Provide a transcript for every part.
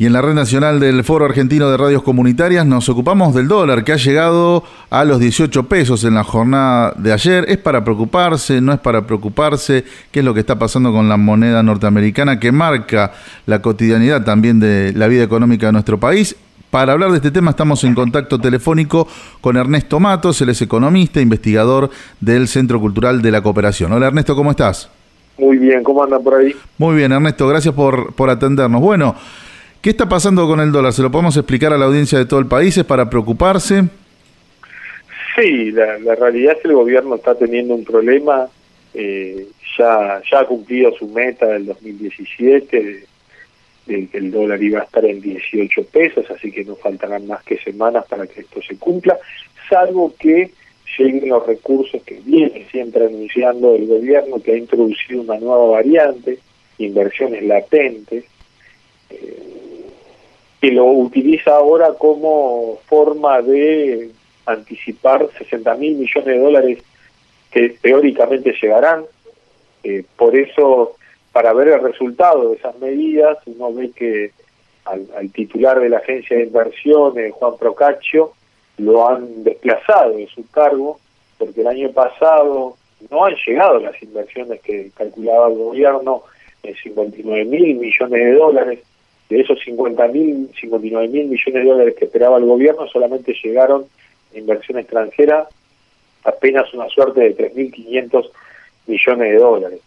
Y en la red nacional del Foro Argentino de Radios Comunitarias nos ocupamos del dólar que ha llegado a los 18 pesos en la jornada de ayer. ¿Es para preocuparse? ¿No es para preocuparse? ¿Qué es lo que está pasando con la moneda norteamericana que marca la cotidianidad también de la vida económica de nuestro país? Para hablar de este tema estamos en contacto telefónico con Ernesto Matos, él es economista, investigador del Centro Cultural de la Cooperación. Hola Ernesto, ¿cómo estás? Muy bien, ¿cómo andan por ahí? Muy bien, Ernesto, gracias por, por atendernos. Bueno, ¿Qué está pasando con el dólar? ¿Se lo podemos explicar a la audiencia de todo el país? ¿Es para preocuparse? Sí, la, realidad es que el gobierno está teniendo un problema. Eh, ya, ya ha cumplido su meta del 2017 de, que el dólar iba a estar en 18 pesos, así que no faltarán más que semanas para que esto se cumpla, salvo que lleguen los recursos que viene siempre anunciando el gobierno, que ha introducido una nueva variante, inversiones latentes. Eh, que lo utiliza ahora como forma de anticipar 60 mil millones de dólares que teóricamente llegarán. Eh, por eso, para ver el resultado de esas medidas, uno ve que al, titular de la agencia de inversiones, Juan Procaccio, lo han desplazado de su cargo, porque el año pasado no han llegado las inversiones que calculaba el gobierno en 59 mil millones de dólares de esos 50 mil, 59 mil millones de dólares que esperaba el gobierno, solamente llegaron inversión extranjera apenas una suerte de 3.500 millones de dólares.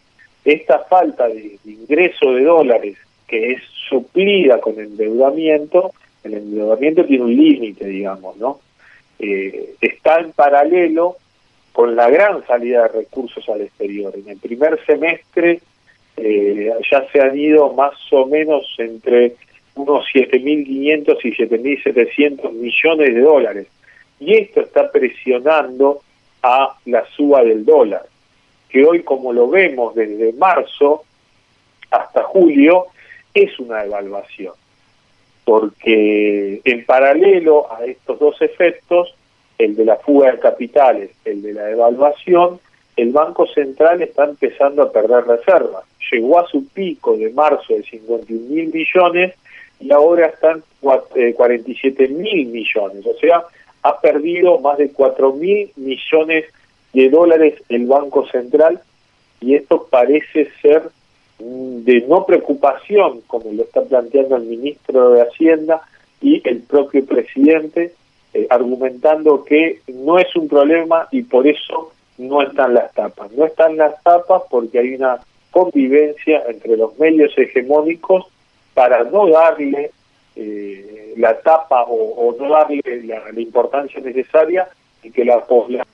Esta falta de, ingreso de dólares que es suplida con endeudamiento, el endeudamiento tiene un límite, digamos, ¿no? Eh, está en paralelo con la gran salida de recursos al exterior. En el primer semestre eh, ya se han ido más o menos entre unos 7.500 y 7.700 millones de dólares. Y esto está presionando a la suba del dólar, que hoy como lo vemos desde marzo hasta julio es una devaluación, porque en paralelo a estos dos efectos, el de la fuga de capitales, el de la devaluación, el Banco Central está empezando a perder reservas. Llegó a su pico de marzo de 51 mil millones y ahora están 47 eh, mil millones. O sea, ha perdido más de 4 mil millones de dólares el Banco Central y esto parece ser de no preocupación, como lo está planteando el ministro de Hacienda y el propio presidente, eh, argumentando que no es un problema y por eso no están las tapas. No están las tapas porque hay una convivencia entre los medios hegemónicos para no darle eh, la tapa o, no darle la, importancia necesaria y que la población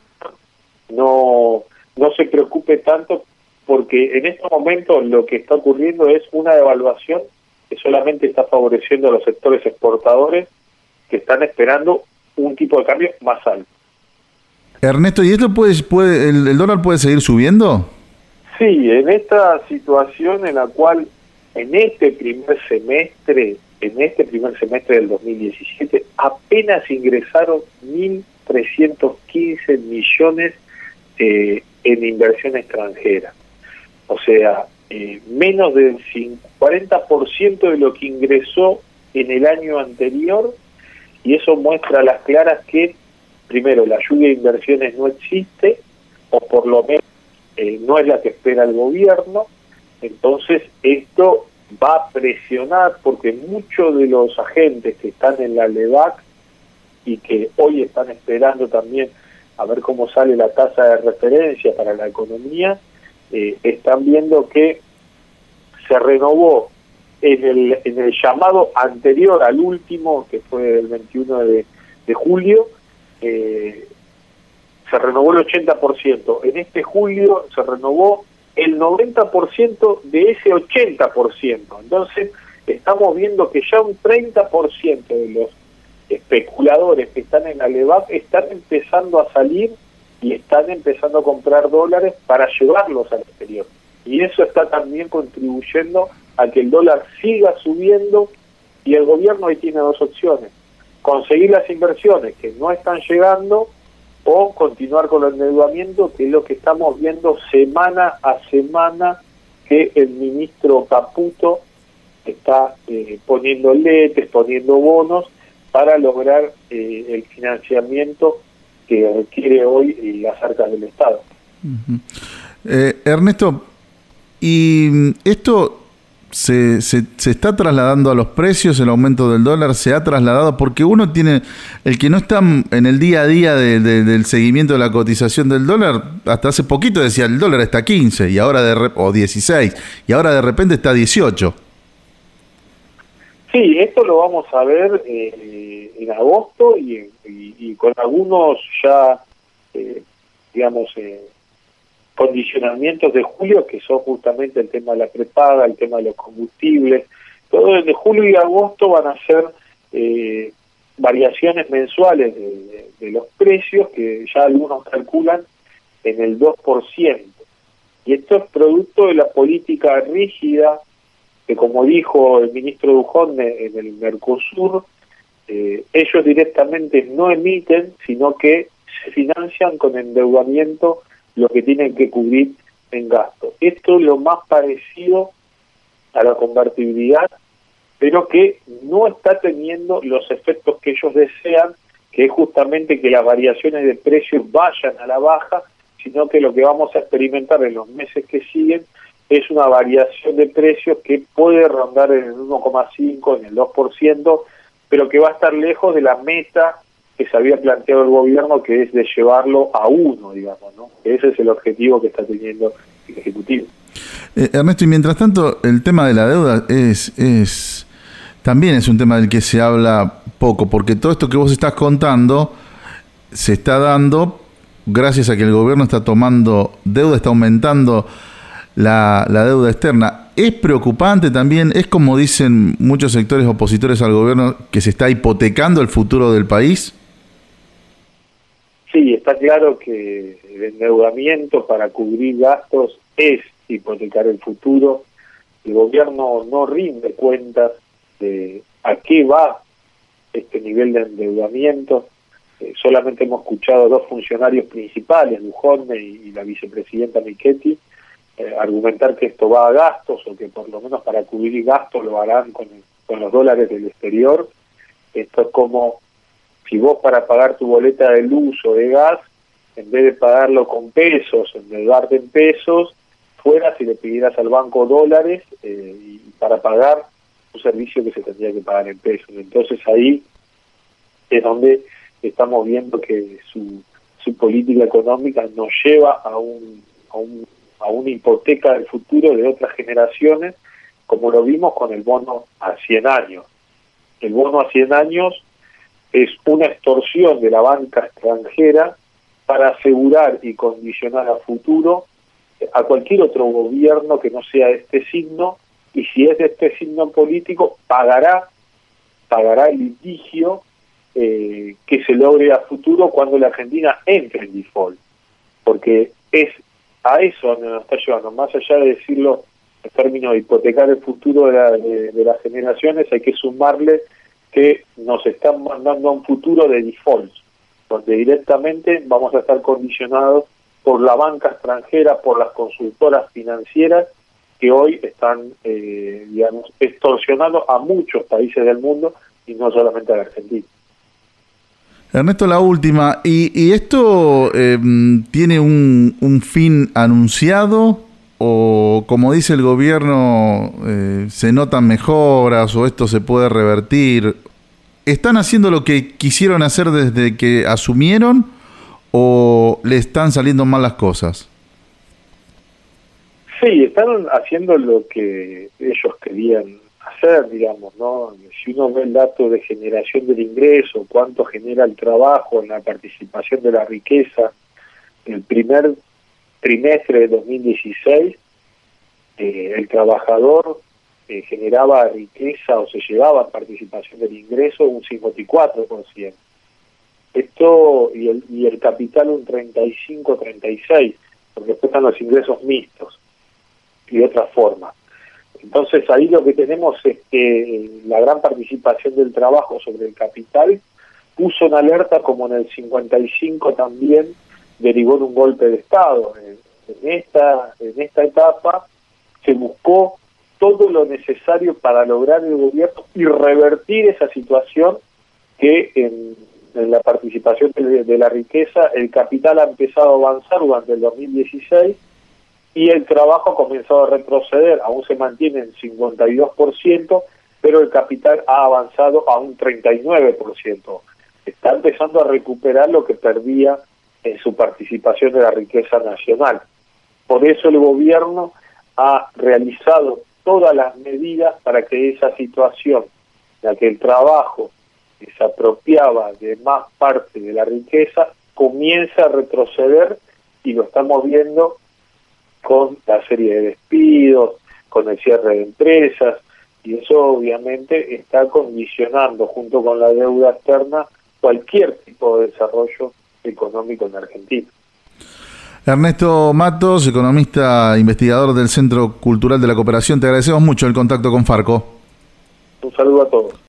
no, no se preocupe tanto porque en este momento lo que está ocurriendo es una devaluación que solamente está favoreciendo a los sectores exportadores que están esperando un tipo de cambio más alto. Ernesto, ¿y esto puede, puede el, dólar puede seguir subiendo? Sí, en esta situación en la cual en este primer semestre, en este primer semestre del 2017, apenas ingresaron 1.315 millones eh, en inversión extranjera. O sea, eh, menos del 40% de lo que ingresó en el año anterior, y eso muestra a las claras que primero, la lluvia de inversiones no existe, o por lo menos eh, no es la que espera el gobierno, entonces esto va a presionar porque muchos de los agentes que están en la LEVAC y que hoy están esperando también a ver cómo sale la tasa de referencia para la economía, eh, están viendo que se renovó en el, en el llamado anterior al último, que fue el 21 de, de julio, eh, se renovó el 80%. En este julio se renovó el 90% de ese 80%. Entonces, estamos viendo que ya un 30% de los especuladores que están en la LEVAP están empezando a salir y están empezando a comprar dólares para llevarlos al exterior. Y eso está también contribuyendo a que el dólar siga subiendo y el gobierno ahí tiene dos opciones conseguir las inversiones que no están llegando o continuar con el endeudamiento, que es lo que estamos viendo semana a semana que el ministro Caputo está eh, poniendo letes, poniendo bonos para lograr eh, el financiamiento que requiere hoy las arcas del Estado. Ernesto, ¿y esto se, se, está trasladando a los precios, el aumento del dólar se ha trasladado porque uno tiene, el que no está en el día a día del seguimiento de la cotización del dólar, hasta hace poquito decía el dólar está a 15 y ahora de, o 16 y ahora de repente está a 18. Sí, esto lo vamos a ver eh, en agosto y, con algunos ya, eh, digamos, eh, condicionamientos de julio, que son justamente el tema de la prepaga, el tema de los combustibles. Todo de julio y agosto van a ser eh, variaciones mensuales de, los precios que ya algunos calculan en el 2%. Y esto es producto de la política rígida que, como dijo el ministro Dujón en el Mercosur, eh, ellos directamente no emiten, sino que se financian con endeudamiento lo que tienen que cubrir en gasto. Esto es lo más parecido a la convertibilidad, pero que no está teniendo los efectos que ellos desean, que es justamente que las variaciones de precios vayan a la baja, sino que lo que vamos a experimentar en los meses que siguen es una variación de precios que puede rondar en el 1,5, en el 2%, pero que va a estar lejos de la meta que se había planteado el gobierno, que es de llevarlo a uno, digamos, ¿no? Ese es el objetivo que está teniendo el Ejecutivo. Eh, Ernesto, y mientras tanto, el tema de la deuda es, es también es un tema del que se habla poco, porque todo esto que vos estás contando se está dando gracias a que el gobierno está tomando deuda, está aumentando la, la deuda externa. Es preocupante también, es como dicen muchos sectores opositores al gobierno, que se está hipotecando el futuro del país. Sí, está claro que el endeudamiento para cubrir gastos es hipotecar el futuro. El gobierno no rinde cuentas de a qué va este nivel de endeudamiento. Eh, solamente hemos escuchado dos funcionarios principales, Lujón y, la vicepresidenta Michetti, eh, argumentar que esto va a gastos o que por lo menos para cubrir gastos lo harán con los dólares del exterior. Esto es como si vos para pagar tu boleta de luz o de gas, en vez de pagarlo con pesos, en vez de darte en pesos, fueras y le pidieras al banco dólares eh, y para pagar un servicio que se tendría que pagar en pesos. Entonces ahí es donde estamos viendo que su, su política económica nos lleva a, un, a, un, a una hipoteca del futuro de otras generaciones, como lo vimos con el bono a 100 años. El bono a 100 años es una extorsión de la banca extranjera para asegurar y condicionar a futuro a cualquier otro gobierno que no sea de este signo y si es de este signo político pagará pagará el litigio eh, que se logre a futuro cuando la Argentina entre en default. Porque es a eso donde nos está llevando. Más allá de decirlo en términos de hipotecar el futuro de, de las generaciones hay que sumarle que nos están mandando a un futuro de default, donde directamente vamos a estar condicionados por la banca extranjera, por las consultoras financieras que hoy están, eh, digamos, extorsionando a muchos países del mundo y no solamente a la Argentina. Ernesto, la última. ¿Y, esto em, tiene un, fin anunciado o, como dice el gobierno, eh, se notan mejoras o esto se puede revertir? ¿Están haciendo lo que quisieron hacer desde que asumieron o le están saliendo mal las cosas? Sí, están haciendo lo que ellos querían hacer, digamos, ¿no? Si uno ve el dato de generación del ingreso, cuánto genera el trabajo en la participación de la riqueza, el primer trimestre de 2016, eh, el trabajador eh, generaba riqueza o se llevaba participación del ingreso un 54%. Esto y el, y el capital un 35-36%, porque después están los ingresos mixtos y de otra forma. Entonces ahí lo que tenemos es que la gran participación del trabajo sobre el capital puso en alerta como en el 55 también derivó en un golpe de Estado. En, esta, en esta etapa se buscó todo lo necesario para lograr el gobierno y revertir esa situación que en, la participación de, la riqueza el capital ha empezado a avanzar durante el 2016 y el trabajo ha comenzado a retroceder, aún se mantiene en 52%, pero el capital ha avanzado a un 39%. Está empezando a recuperar lo que perdía en su participación de la riqueza nacional. Por eso el gobierno ha realizado todas las medidas para que esa situación, la que el trabajo se apropiaba de más parte de la riqueza, comience a retroceder y lo estamos viendo con la serie de despidos, con el cierre de empresas, y eso obviamente está condicionando junto con la deuda externa cualquier tipo de desarrollo económico en Argentina. Ernesto Matos, economista investigador del Centro Cultural de la Cooperación, te agradecemos mucho el contacto con Farco. Un saludo a todos.